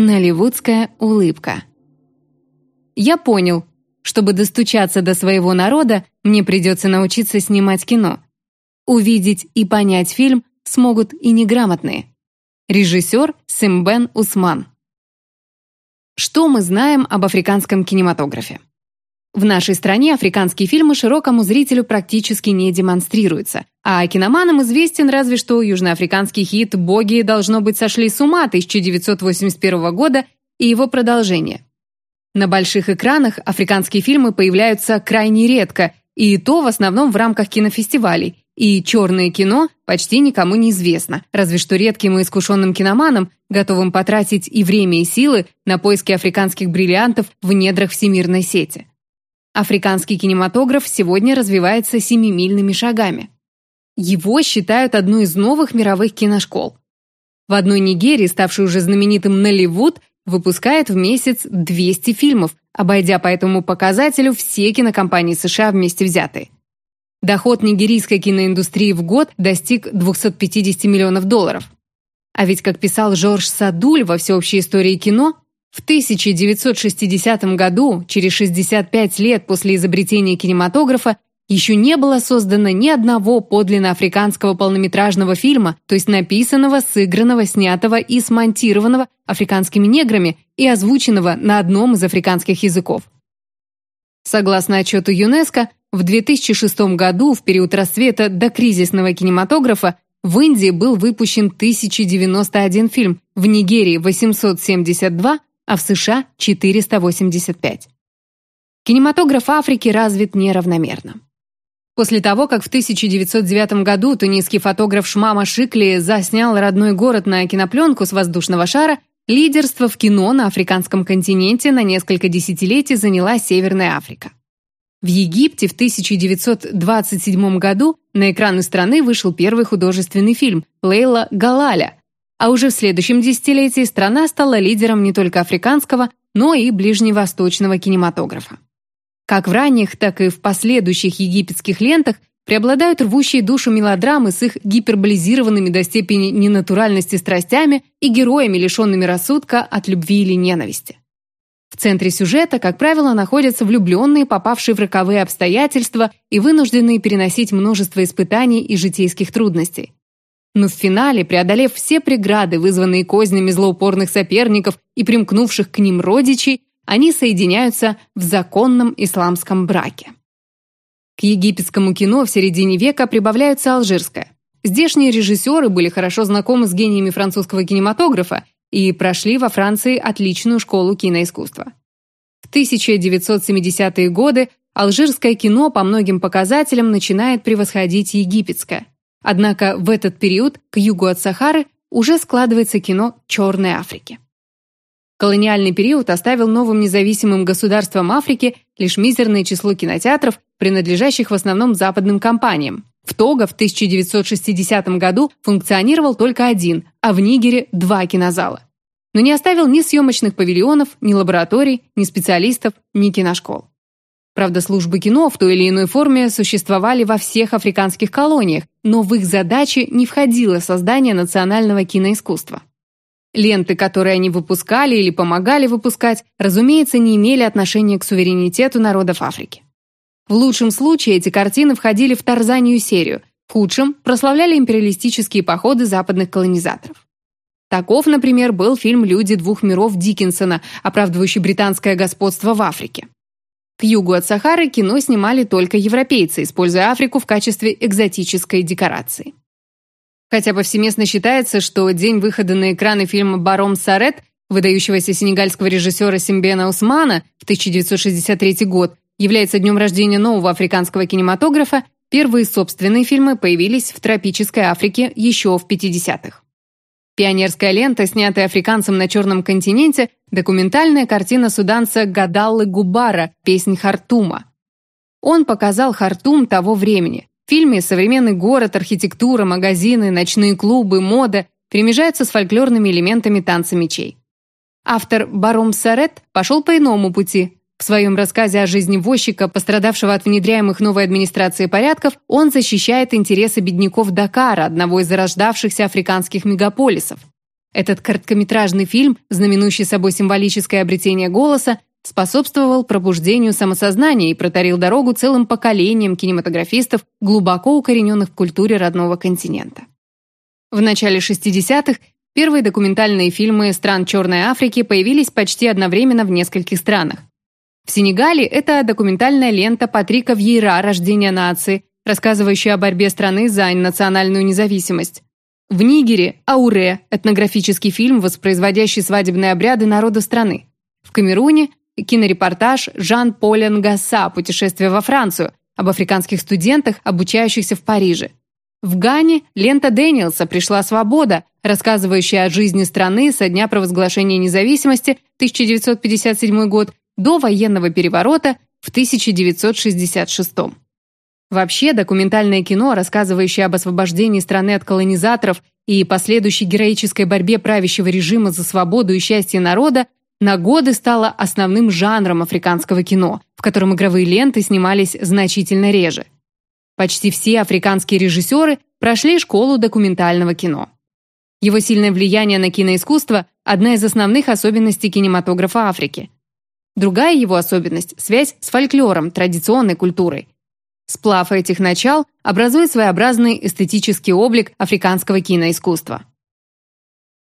Наливудская улыбка. Я понял, чтобы достучаться до своего народа, мне придется научиться снимать кино. Увидеть и понять фильм смогут и неграмотные. Режиссер Симбен Усман. Что мы знаем об африканском кинематографе? В нашей стране африканские фильмы широкому зрителю практически не демонстрируются, а киноманам известен разве что южноафриканский хит «Боги, должно быть, сошли с ума» 1981 года и его продолжение. На больших экранах африканские фильмы появляются крайне редко, и то в основном в рамках кинофестивалей, и черное кино почти никому не известно, разве что редким и искушенным киноманам, готовым потратить и время, и силы на поиски африканских бриллиантов в недрах всемирной сети. Африканский кинематограф сегодня развивается семимильными шагами. Его считают одной из новых мировых киношкол. В одной Нигерии, ставшей уже знаменитым Нолливуд, выпускает в месяц 200 фильмов, обойдя по этому показателю все кинокомпании США вместе взятые. Доход нигерийской киноиндустрии в год достиг 250 миллионов долларов. А ведь, как писал Жорж Садуль во всеобщей истории кино, в 1960 году, через 65 лет после изобретения кинематографа, еще не было создано ни одного подлинно африканского полнометражного фильма, то есть написанного, сыгранного, снятого и смонтированного африканскими неграми и озвученного на одном из африканских языков. Согласно отчету ЮНЕСКО, в 2006 году, в период расцвета докризисного кинематографа, в Индии был выпущен 1091 фильм, в Нигерии 872, а в США 485. Кинематограф Африки развит неравномерно. После того, как в 1909 году тунисский фотограф Шмама Шикли заснял родной город на кинопленку с воздушного шара, лидерство в кино на африканском континенте на несколько десятилетий заняла Северная Африка. В Египте в 1927 году на экраны страны вышел первый художественный фильм «Лейла Галаля», а уже в следующем десятилетии страна стала лидером не только африканского, но и ближневосточного кинематографа. Как в ранних, так и в последующих египетских лентах преобладают рвущие душу мелодрамы с их гиперболизированными до степени ненатуральности страстями и героями, лишенными рассудка от любви или ненависти. В центре сюжета, как правило, находятся влюбленные, попавшие в роковые обстоятельства и вынужденные переносить множество испытаний и житейских трудностей. Но в финале, преодолев все преграды, вызванные кознями злоупорных соперников и примкнувших к ним родичей, они соединяются в законном исламском браке. К египетскому кино в середине века прибавляются алжирское. Здешние режиссеры были хорошо знакомы с гениями французского кинематографа и прошли во Франции отличную школу киноискусства. В 1970-е годы алжирское кино по многим показателям начинает превосходить египетское. Однако в этот период, к югу от Сахары, уже складывается кино Черной Африки. Колониальный период оставил новым независимым государствам Африки лишь мизерное число кинотеатров, принадлежащих в основном западным компаниям. В Того в 1960 году функционировал только один, а в Нигере – два кинозала. Но не оставил ни съемочных павильонов, ни лабораторий, ни специалистов, ни киношкол. Правда, службы кино в той или иной форме существовали во всех африканских колониях, но в их задачи не входило создание национального киноискусства. Ленты, которые они выпускали или помогали выпускать, разумеется, не имели отношения к суверенитету народов Африки. В лучшем случае эти картины входили в Тарзанию серию, в худшем прославляли империалистические походы западных колонизаторов. Таков, например, был фильм «Люди двух миров» Диккенсона, оправдывающий британское господство в Африке. К югу от Сахары кино снимали только европейцы, используя Африку в качестве экзотической декорации. Хотя повсеместно считается, что день выхода на экраны фильма «Баром Сарет» выдающегося сенегальского режиссера Симбена Усмана в 1963 год является днем рождения нового африканского кинематографа, первые собственные фильмы появились в тропической Африке еще в 50-х. Пионерская лента, снятая африканцем на Черном континенте, документальная картина суданца Гадаллы Губара «Песнь Хартума». Он показал Хартум того времени. В фильме современный город, архитектура, магазины, ночные клубы, мода перемежаются с фольклорными элементами танца мечей. Автор Баром Сарет пошел по иному пути, в своем рассказе о жизни возчика, пострадавшего от внедряемых новой администрации порядков, он защищает интересы бедняков Дакара, одного из зарождавшихся африканских мегаполисов. Этот короткометражный фильм, знаменующий собой символическое обретение голоса, способствовал пробуждению самосознания и протарил дорогу целым поколениям кинематографистов, глубоко укорененных в культуре родного континента. В начале 60-х первые документальные фильмы стран Черной Африки появились почти одновременно в нескольких странах. В Сенегале это документальная лента Патрика Вьейра «Рождение нации», рассказывающая о борьбе страны за национальную независимость. В Нигере «Ауре» – этнографический фильм, воспроизводящий свадебные обряды народа страны. В Камеруне кинорепортаж Жан-Поля Гасса «Путешествие во Францию» об африканских студентах, обучающихся в Париже. В Гане лента Дэниелса «Пришла свобода», рассказывающая о жизни страны со дня провозглашения независимости 1957 год до военного переворота в 1966. Вообще, документальное кино, рассказывающее об освобождении страны от колонизаторов и последующей героической борьбе правящего режима за свободу и счастье народа, на годы стало основным жанром африканского кино, в котором игровые ленты снимались значительно реже. Почти все африканские режиссеры прошли школу документального кино. Его сильное влияние на киноискусство – одна из основных особенностей кинематографа Африки. Другая его особенность – связь с фольклором, традиционной культурой. Сплав этих начал образует своеобразный эстетический облик африканского киноискусства.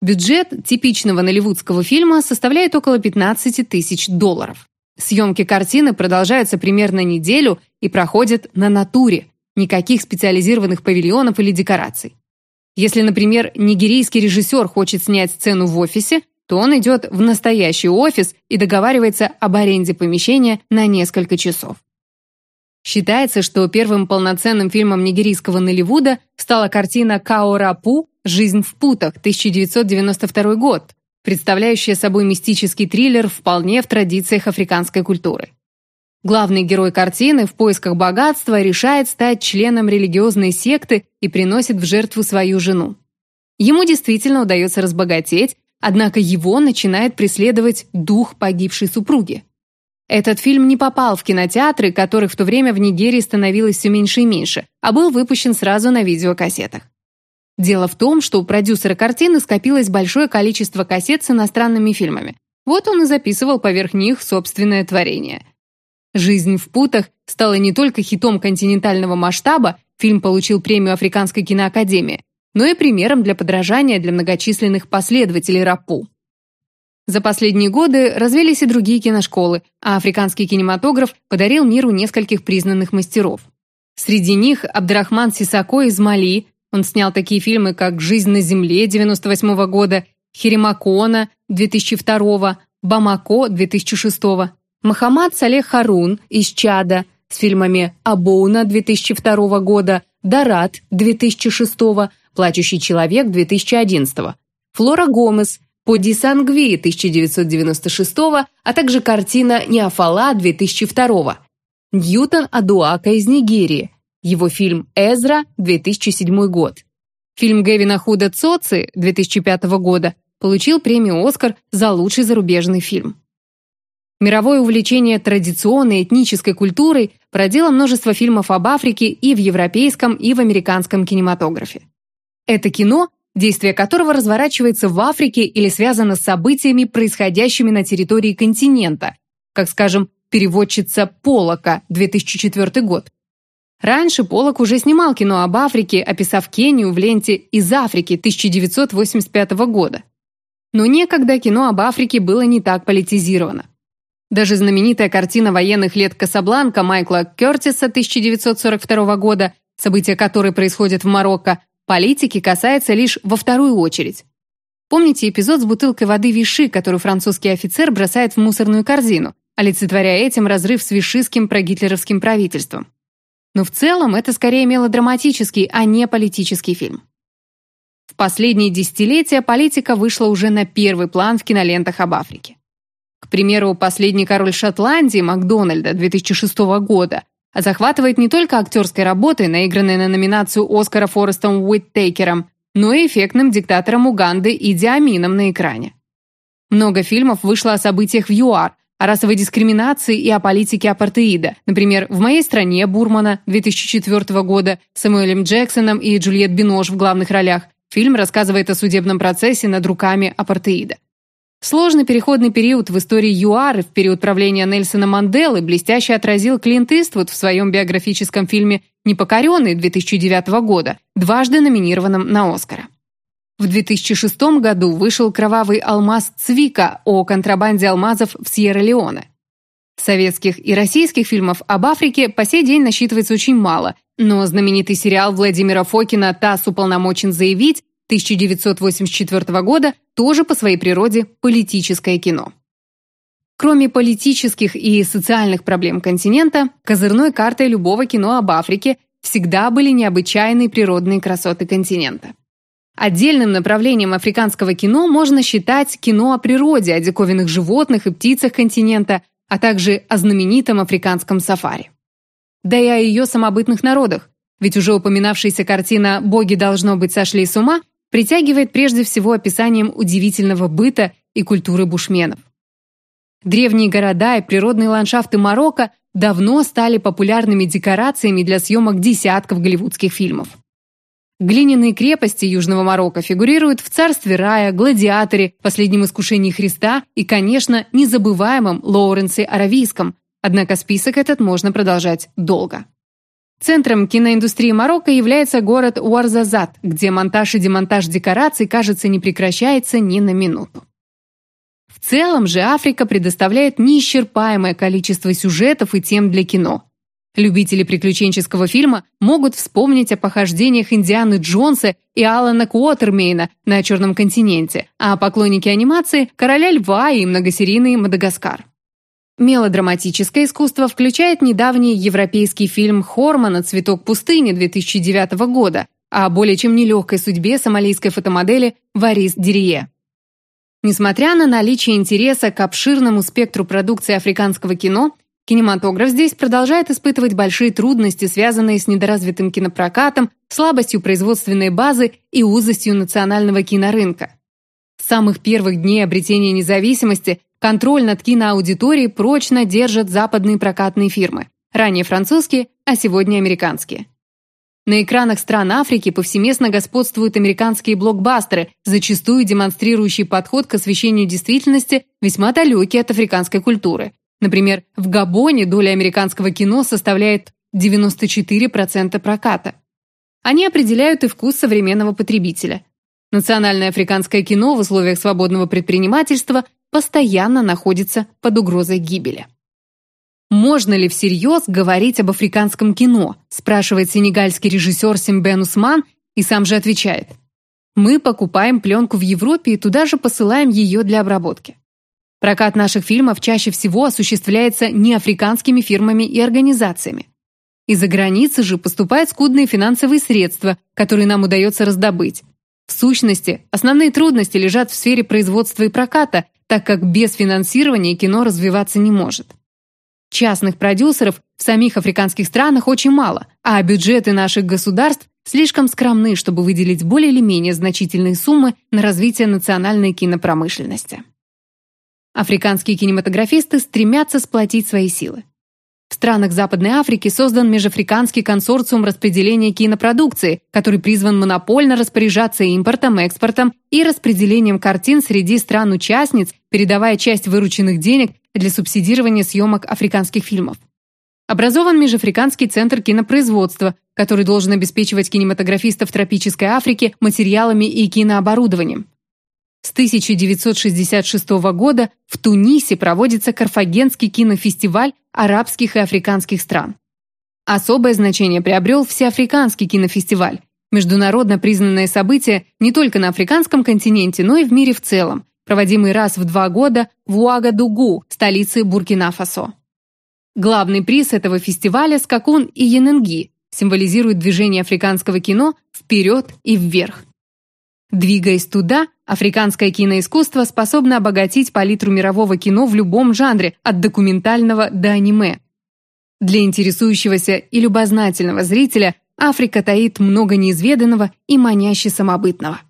Бюджет типичного наливудского фильма составляет около 15 тысяч долларов. Съемки картины продолжаются примерно неделю и проходят на натуре, никаких специализированных павильонов или декораций. Если, например, нигерийский режиссер хочет снять сцену в офисе, то он идет в настоящий офис и договаривается об аренде помещения на несколько часов. Считается, что первым полноценным фильмом нигерийского Нолливуда стала картина «Као Рапу. Жизнь в путах» 1992 год, представляющая собой мистический триллер вполне в традициях африканской культуры. Главный герой картины в поисках богатства решает стать членом религиозной секты и приносит в жертву свою жену. Ему действительно удается разбогатеть, однако его начинает преследовать дух погибшей супруги. Этот фильм не попал в кинотеатры, которых в то время в Нигерии становилось все меньше и меньше, а был выпущен сразу на видеокассетах. Дело в том, что у продюсера картины скопилось большое количество кассет с иностранными фильмами. Вот он и записывал поверх них собственное творение. «Жизнь в путах» стала не только хитом континентального масштаба, фильм получил премию Африканской киноакадемии, но и примером для подражания для многочисленных последователей Рапу. За последние годы развелись и другие киношколы, а африканский кинематограф подарил миру нескольких признанных мастеров. Среди них Абдрахман Сисако из Мали, он снял такие фильмы, как «Жизнь на земле» 98 года, «Херемакона» 2002, «Бамако» 2006, Махамад Салех Харун из Чада с фильмами «Абоуна» 2002 года, «Дарат» 2006, «Плачущий человек» 2011, Флора Гомес Поди Сангви 1996, а также картина Неофала 2002, Ньютон Адуака из Нигерии, его фильм «Эзра» 2007 год. Фильм Гевина Худа Цоци 2005 года получил премию «Оскар» за лучший зарубежный фильм. Мировое увлечение традиционной этнической культурой продело множество фильмов об Африке и в европейском, и в американском кинематографе. Это кино действие которого разворачивается в Африке или связано с событиями, происходящими на территории континента, как, скажем, переводчица Полока, 2004 год. Раньше Полок уже снимал кино об Африке, описав Кению в ленте «Из Африки» 1985 года. Но некогда кино об Африке было не так политизировано. Даже знаменитая картина военных лет Касабланка Майкла Кертиса 1942 года, события которой происходят в Марокко, Политики касается лишь во вторую очередь. Помните эпизод с бутылкой воды Виши, которую французский офицер бросает в мусорную корзину, олицетворяя этим разрыв с вишистским прогитлеровским правительством? Но в целом это скорее мелодраматический, а не политический фильм. В последние десятилетия политика вышла уже на первый план в кинолентах об Африке. К примеру, «Последний король Шотландии» Макдональда 2006 года захватывает не только актерской работой, наигранной на номинацию Оскара Форестом Уиттейкером, но и эффектным диктатором Уганды Иди Амином на экране. Много фильмов вышло о событиях в ЮАР, о расовой дискриминации и о политике апартеида. Например, «В моей стране» Бурмана 2004 года с Самуэлем Джексоном и Джульет Бинош в главных ролях, Фильм рассказывает о судебном процессе над руками апартеида. Сложный переходный период в истории ЮАР в период правления Нельсона Манделы блестяще отразил Клинт Иствуд в своем биографическом фильме «Непокоренный» 2009 года, дважды номинированном на Оскара. В 2006 году вышел «Кровавый алмаз Цвика» о контрабанде алмазов в Сьерра-Леоне. Советских и российских фильмов об Африке по сей день насчитывается очень мало, но знаменитый сериал Владимира Фокина «ТАСС уполномочен заявить» 1984 года тоже по своей природе политическое кино. Кроме политических и социальных проблем континента, козырной картой любого кино об Африке всегда были необычайные природные красоты континента. Отдельным направлением африканского кино можно считать кино о природе, о диковинных животных и птицах континента, а также о знаменитом африканском сафари. Да и о ее самобытных народах, ведь уже упоминавшаяся картина «Боги, должно быть, сошли с ума» притягивает прежде всего описанием удивительного быта и культуры бушменов. Древние города и природные ландшафты Марокко давно стали популярными декорациями для съемок десятков голливудских фильмов. Глиняные крепости Южного Марокко фигурируют в «Царстве рая», «Гладиаторе», «Последнем искушении Христа» и, конечно, незабываемом Лоуренсе Аравийском, однако список этот можно продолжать долго. Центром киноиндустрии Марокко является город Уарзазат, где монтаж и демонтаж декораций, кажется, не прекращается ни на минуту. В целом же Африка предоставляет неисчерпаемое количество сюжетов и тем для кино. Любители приключенческого фильма могут вспомнить о похождениях Индианы Джонса и Алана Куотермейна на Черном континенте, а поклонники анимации – Короля Льва и многосерийный Мадагаскар. Мелодраматическое искусство включает недавний европейский фильм Хормана «Цветок пустыни» 2009 года о более чем нелегкой судьбе сомалийской фотомодели Варис Дирие. Несмотря на наличие интереса к обширному спектру продукции африканского кино, кинематограф здесь продолжает испытывать большие трудности, связанные с недоразвитым кинопрокатом, слабостью производственной базы и узостью национального кинорынка. С самых первых дней обретения независимости Контроль над киноаудиторией прочно держат западные прокатные фирмы. Ранее французские, а сегодня американские. На экранах стран Африки повсеместно господствуют американские блокбастеры, зачастую демонстрирующие подход к освещению действительности, весьма далекий от африканской культуры. Например, в Габоне доля американского кино составляет 94% проката. Они определяют и вкус современного потребителя. Национальное африканское кино в условиях свободного предпринимательства постоянно находится под угрозой гибели. «Можно ли всерьез говорить об африканском кино?» спрашивает сенегальский режиссер Симбен Усман и сам же отвечает. «Мы покупаем пленку в Европе и туда же посылаем ее для обработки. Прокат наших фильмов чаще всего осуществляется не африканскими фирмами и организациями. Из-за границы же поступают скудные финансовые средства, которые нам удается раздобыть. В сущности, основные трудности лежат в сфере производства и проката, так как без финансирования кино развиваться не может. Частных продюсеров в самих африканских странах очень мало, а бюджеты наших государств слишком скромны, чтобы выделить более или менее значительные суммы на развитие национальной кинопромышленности. Африканские кинематографисты стремятся сплотить свои силы. В странах Западной Африки создан Межафриканский консорциум распределения кинопродукции, который призван монопольно распоряжаться импортом, экспортом и распределением картин среди стран-участниц, передавая часть вырученных денег для субсидирования съемок африканских фильмов. Образован Межафриканский центр кинопроизводства, который должен обеспечивать кинематографистов тропической Африки материалами и кинооборудованием. С 1966 года в Тунисе проводится Карфагенский кинофестиваль арабских и африканских стран. Особое значение приобрел Всеафриканский кинофестиваль, международно признанное событие не только на африканском континенте, но и в мире в целом, проводимый раз в два года в Уагадугу, столице Буркина-Фасо. Главный приз этого фестиваля «Скакун и Яненги» символизирует движение африканского кино вперед и вверх. Двигаясь туда, африканское киноискусство способно обогатить палитру мирового кино в любом жанре, от документального до аниме. Для интересующегося и любознательного зрителя Африка таит много неизведанного и маняще самобытного.